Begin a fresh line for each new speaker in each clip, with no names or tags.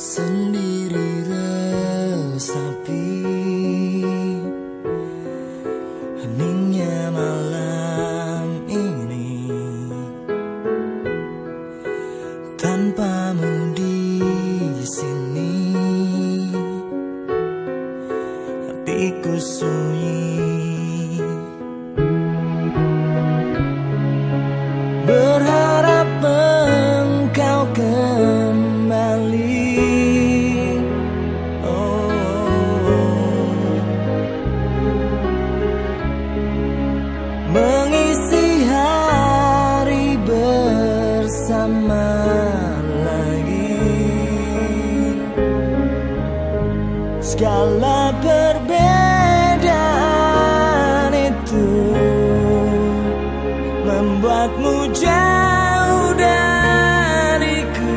sendiri resapi. Heningnya malam ini tanpamu di sini. Hatiku sunyi Segala perbedaan itu membuatmu jauh dariku.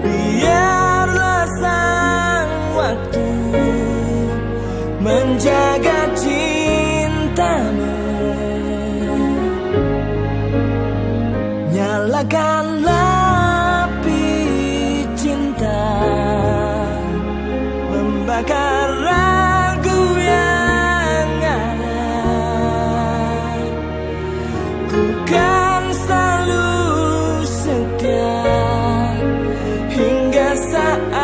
Biarlah sang waktu menjaga cintamu. Nyalakanlah membakar ragu yang ada. Ku kan selalu setia hingga saat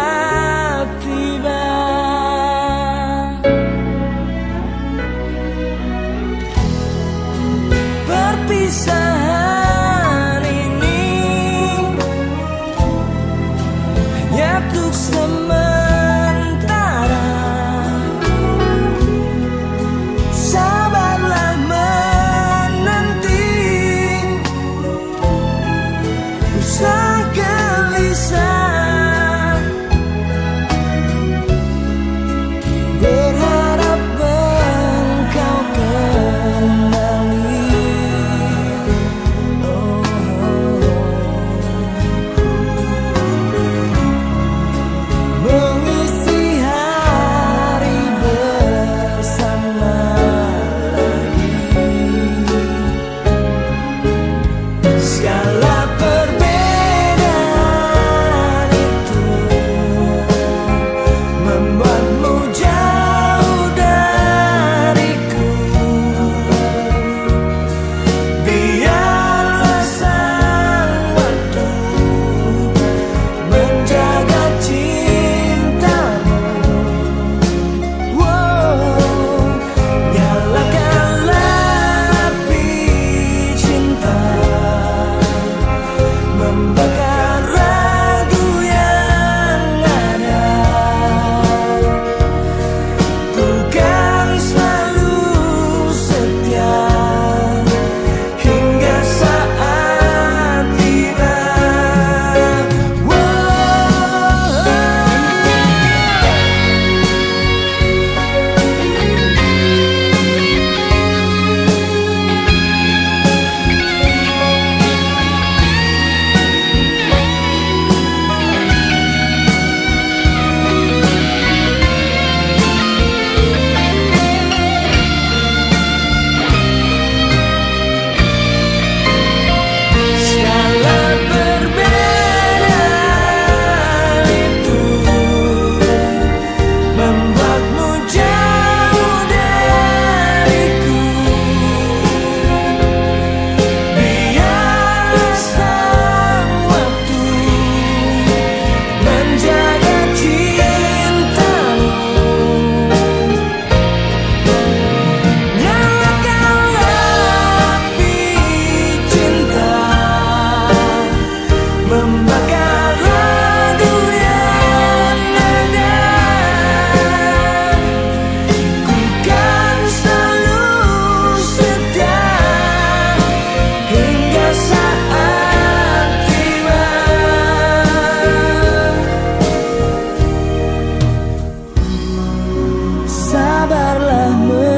sabarlah